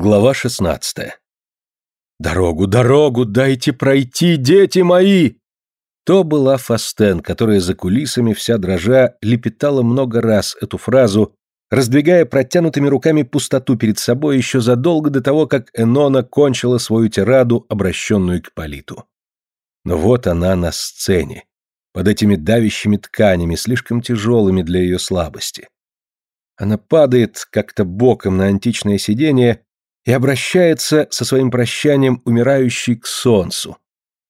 Глава 16. «Дорогу, дорогу, дайте пройти, дети мои!» То была Фастен, которая за кулисами, вся дрожа, лепетала много раз эту фразу, раздвигая протянутыми руками пустоту перед собой еще задолго до того, как Энона кончила свою тираду, обращенную к Политу. Но вот она на сцене, под этими давящими тканями, слишком тяжелыми для ее слабости. Она падает как-то боком на античное сиденье, и обращается со своим прощанием умирающий к солнцу,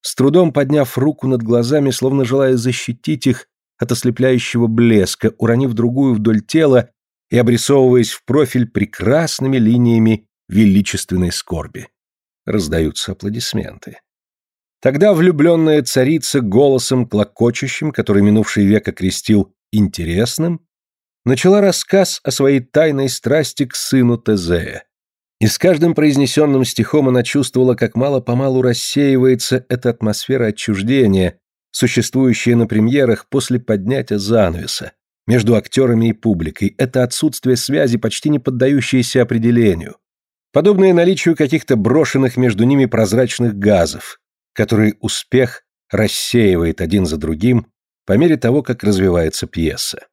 с трудом подняв руку над глазами, словно желая защитить их от ослепляющего блеска, уронив другую вдоль тела и обрисовываясь в профиль прекрасными линиями величественной скорби. Раздаются аплодисменты. Тогда влюбленная царица голосом клокочущим, который минувший век окрестил интересным, начала рассказ о своей тайной страсти к сыну Тезея, и с каждым произнесенным стихом она чувствовала, как мало-помалу рассеивается эта атмосфера отчуждения, существующая на премьерах после поднятия занавеса, между актерами и публикой, это отсутствие связи, почти не поддающееся определению, подобное наличию каких-то брошенных между ними прозрачных газов, которые успех рассеивает один за другим по мере того, как развивается пьеса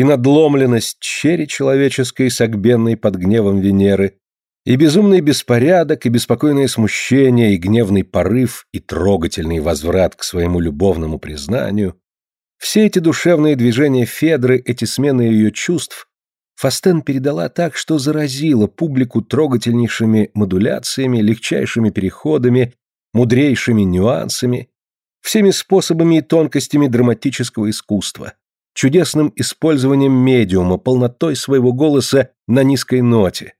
и надломленность черри человеческой, согбенной под гневом Венеры, и безумный беспорядок, и беспокойное смущение, и гневный порыв, и трогательный возврат к своему любовному признанию, все эти душевные движения Федры, эти смены ее чувств, Фастен передала так, что заразила публику трогательнейшими модуляциями, легчайшими переходами, мудрейшими нюансами, всеми способами и тонкостями драматического искусства, чудесным использованием медиума, полнотой своего голоса на низкой ноте,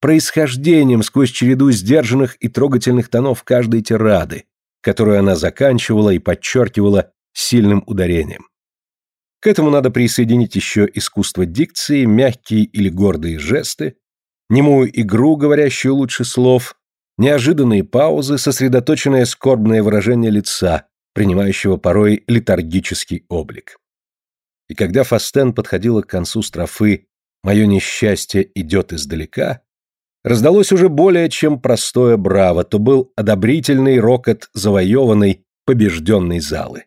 происхождением сквозь череду сдержанных и трогательных тонов каждой тирады, которую она заканчивала и подчеркивала сильным ударением. К этому надо присоединить еще искусство дикции, мягкие или гордые жесты, немую игру, говорящую лучше слов, неожиданные паузы, сосредоточенное скорбное выражение лица, принимающего порой летаргический облик. И когда Фастен подходила к концу строфы «Мое несчастье идет издалека», раздалось уже более чем простое браво, то был одобрительный рокот завоеванной, побежденной залы.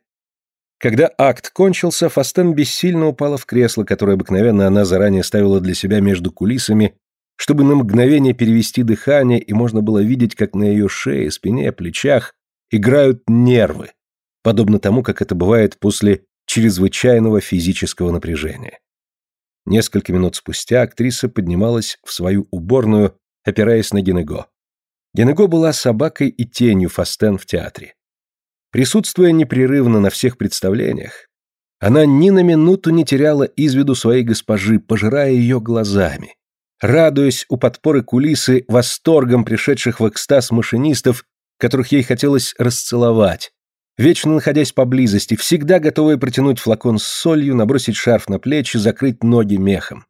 Когда акт кончился, Фастен бессильно упала в кресло, которое обыкновенно она заранее ставила для себя между кулисами, чтобы на мгновение перевести дыхание, и можно было видеть, как на ее шее, спине, плечах играют нервы, подобно тому, как это бывает после чрезвычайного физического напряжения. Несколько минут спустя актриса поднималась в свою уборную, опираясь на Генего. Генего была собакой и тенью Фастен в театре. Присутствуя непрерывно на всех представлениях, она ни на минуту не теряла из виду своей госпожи, пожирая ее глазами, радуясь у подпоры кулисы восторгом пришедших в экстаз машинистов, которых ей хотелось расцеловать, вечно находясь поблизости, всегда готовые протянуть флакон с солью, набросить шарф на плечи, закрыть ноги мехом.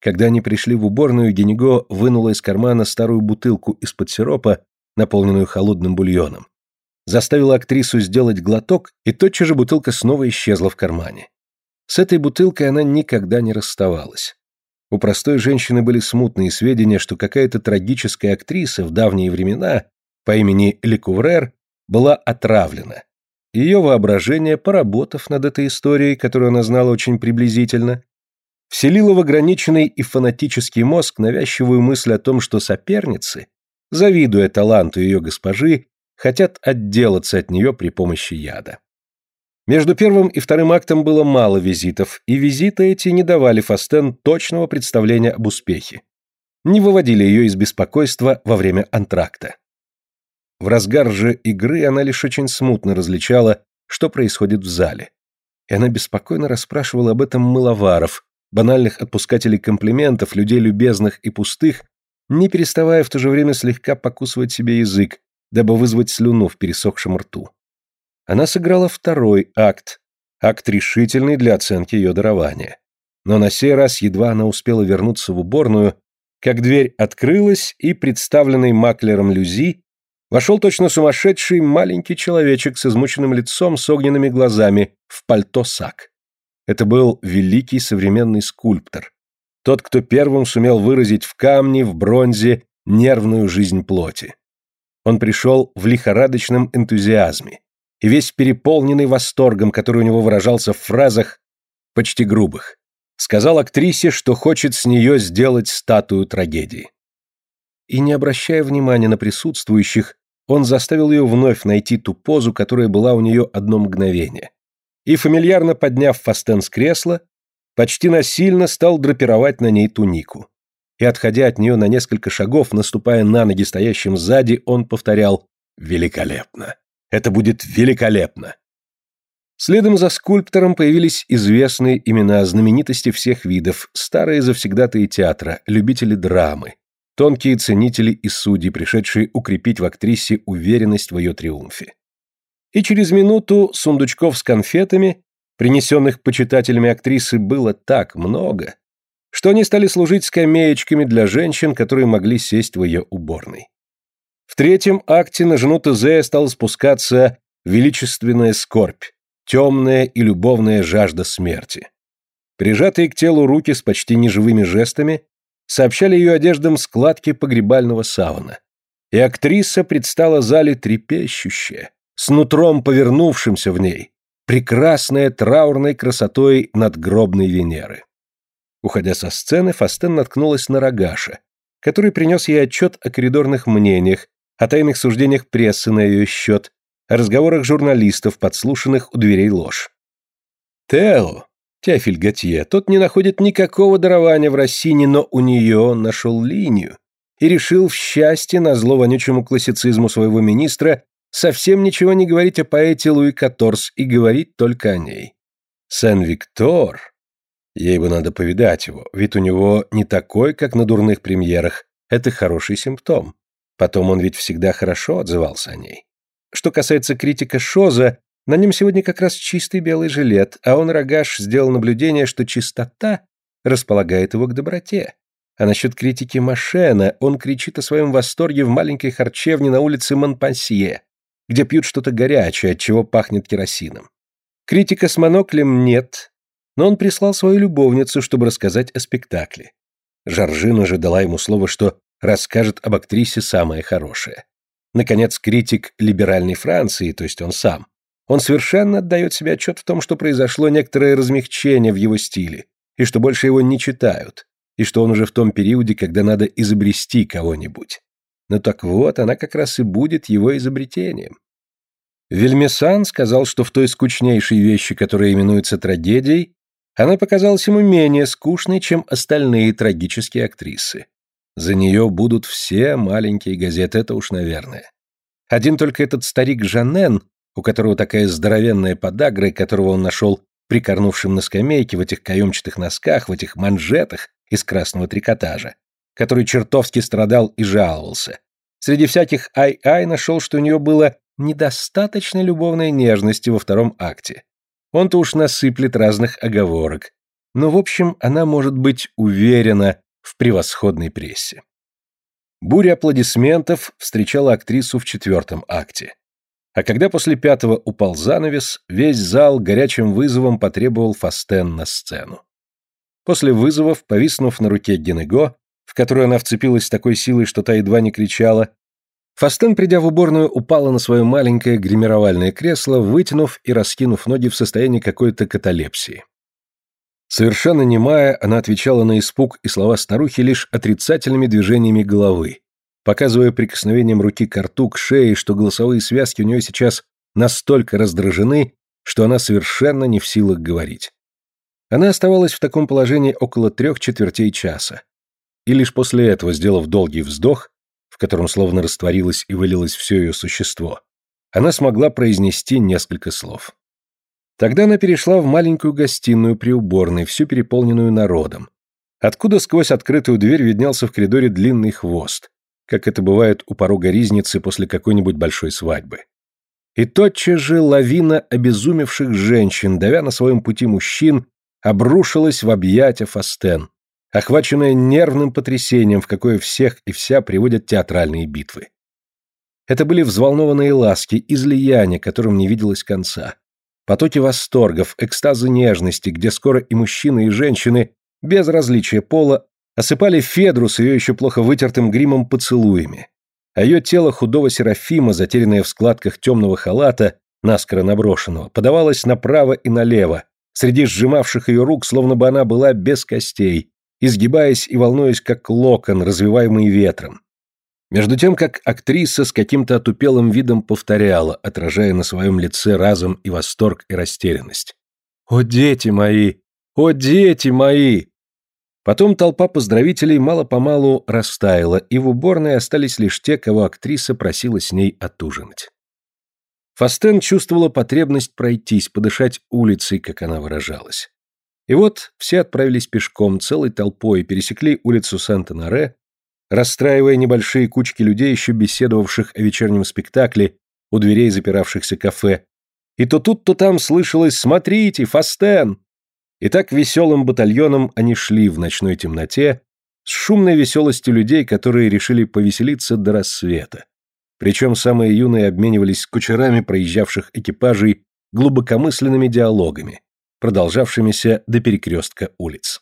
Когда они пришли в уборную, Генего вынула из кармана старую бутылку из-под сиропа, наполненную холодным бульоном. Заставила актрису сделать глоток, и тотчас же бутылка снова исчезла в кармане. С этой бутылкой она никогда не расставалась. У простой женщины были смутные сведения, что какая-то трагическая актриса в давние времена по имени Лекуврер была отравлена, ее воображение, поработав над этой историей, которую она знала очень приблизительно, вселило в ограниченный и фанатический мозг навязчивую мысль о том, что соперницы, завидуя таланту ее госпожи, хотят отделаться от нее при помощи яда. Между первым и вторым актом было мало визитов, и визиты эти не давали Фастен точного представления об успехе. Не выводили ее из беспокойства во время антракта. В разгар же игры она лишь очень смутно различала, что происходит в зале. И она беспокойно расспрашивала об этом мыловаров, банальных отпускателей комплиментов, людей любезных и пустых, не переставая в то же время слегка покусывать себе язык, дабы вызвать слюну в пересохшем рту. Она сыграла второй акт, акт решительный для оценки ее дарования. Но на сей раз едва она успела вернуться в уборную, как дверь открылась, и представленный маклером Люзи Вошел точно сумасшедший маленький человечек с измученным лицом, с огненными глазами, в пальто сак. Это был великий современный скульптор. Тот, кто первым сумел выразить в камне, в бронзе нервную жизнь плоти. Он пришел в лихорадочном энтузиазме и весь переполненный восторгом, который у него выражался в фразах почти грубых. Сказал актрисе, что хочет с нее сделать статую трагедии. И не обращая внимания на присутствующих, он заставил ее вновь найти ту позу, которая была у нее одно мгновение. И, фамильярно подняв фастен с кресла, почти насильно стал драпировать на ней тунику. И, отходя от нее на несколько шагов, наступая на ноги стоящим сзади, он повторял «Великолепно! Это будет великолепно!» Следом за скульптором появились известные имена знаменитости всех видов, старые завсегдатые театра, любители драмы, тонкие ценители и судьи, пришедшие укрепить в актрисе уверенность в ее триумфе. И через минуту сундучков с конфетами, принесенных почитателями актрисы, было так много, что они стали служить скамеечками для женщин, которые могли сесть в ее уборной. В третьем акте на жену Тезея стала спускаться величественная скорбь, темная и любовная жажда смерти. Прижатые к телу руки с почти неживыми жестами сообщали ее одеждам складки погребального савана. И актриса предстала зале трепещущая, с нутром повернувшимся в ней, прекрасная траурной красотой надгробной Венеры. Уходя со сцены, Фастен наткнулась на Рогаша, который принес ей отчет о коридорных мнениях, о тайных суждениях прессы на ее счет, о разговорах журналистов, подслушанных у дверей ложь. Тео, Теофиль Готье, тот не находит никакого дарования в Россине, но у нее нашел линию и решил в счастье на зло вонючему классицизму своего министра совсем ничего не говорить о поэте Луи Каторс и говорить только о ней. Сен-Виктор... Ей бы надо повидать его, ведь у него не такой, как на дурных премьерах. Это хороший симптом. Потом он ведь всегда хорошо отзывался о ней. Что касается критика Шоза, на нем сегодня как раз чистый белый жилет, а он, Рогаш, сделал наблюдение, что чистота располагает его к доброте. А насчет критики Машена, он кричит о своем восторге в маленькой харчевне на улице Монпансье, где пьют что-то горячее, от чего пахнет керосином. Критика с моноклем нет, но он прислал свою любовницу, чтобы рассказать о спектакле. Жоржина же дала ему слово, что расскажет об актрисе самое хорошее. Наконец, критик либеральной Франции, то есть он сам, он совершенно отдает себе отчет в том, что произошло некоторое размягчение в его стиле, и что больше его не читают, и что он уже в том периоде, когда надо изобрести кого-нибудь. Но так вот, она как раз и будет его изобретением. Вельмесан сказал, что в той скучнейшей вещи, которая именуется трагедией, она показалась ему менее скучной, чем остальные трагические актрисы. За нее будут все маленькие газеты, это уж наверное. Один только этот старик Жанен, у которого такая здоровенная подагра, и которого он нашел прикорнувшим на скамейке в этих каемчатых носках, в этих манжетах из красного трикотажа, который чертовски страдал и жаловался. Среди всяких ай-ай нашел, что у нее было недостаточно любовной нежности во втором акте. Он-то уж насыплет разных оговорок. Но, в общем, она может быть уверена, в превосходной прессе. Буря аплодисментов встречала актрису в четвертом акте. А когда после пятого упал занавес, весь зал горячим вызовом потребовал Фастен на сцену. После вызовов, повиснув на руке Генего, в которую она вцепилась с такой силой, что та едва не кричала, Фастен, придя в уборную, упала на свое маленькое гримировальное кресло, вытянув и раскинув ноги в состоянии какой-то каталепсии. Совершенно немая, она отвечала на испуг и слова старухи лишь отрицательными движениями головы, показывая прикосновением руки к рту, к шее, что голосовые связки у нее сейчас настолько раздражены, что она совершенно не в силах говорить. Она оставалась в таком положении около трех четвертей часа. И лишь после этого, сделав долгий вздох, в котором словно растворилось и вылилось все ее существо, она смогла произнести несколько слов. Тогда она перешла в маленькую гостиную при уборной, всю переполненную народом, откуда сквозь открытую дверь виднелся в коридоре длинный хвост, как это бывает у порога ризницы после какой-нибудь большой свадьбы. И тотчас же лавина обезумевших женщин, давя на своем пути мужчин, обрушилась в объятия Фастен, охваченная нервным потрясением, в какое всех и вся приводят театральные битвы. Это были взволнованные ласки, излияния, которым не виделось конца. Потоки восторгов, экстазы нежности, где скоро и мужчины, и женщины, без различия пола, Осыпали Федру с ее еще плохо вытертым гримом поцелуями. А ее тело худого Серафима, затерянное в складках темного халата, наскоро наброшенного, подавалось направо и налево, среди сжимавших ее рук, словно бы она была без костей, изгибаясь и волнуясь, как локон, развиваемый ветром. Между тем, как актриса с каким-то отупелым видом повторяла, отражая на своем лице разум и восторг и растерянность. «О, дети мои! О, дети мои!» Потом толпа поздравителей мало-помалу растаяла, и в уборной остались лишь те, кого актриса просила с ней отужинать. Фастен чувствовала потребность пройтись, подышать улицей, как она выражалась. И вот все отправились пешком, целой толпой, пересекли улицу Санта-Наре, расстраивая небольшие кучки людей, еще беседовавших о вечернем спектакле у дверей запиравшихся кафе. И то тут, то там слышалось «Смотрите, Фастен!» И так веселым батальоном они шли в ночной темноте с шумной веселостью людей, которые решили повеселиться до рассвета. Причем самые юные обменивались с кучерами проезжавших экипажей глубокомысленными диалогами, продолжавшимися до перекрестка улиц.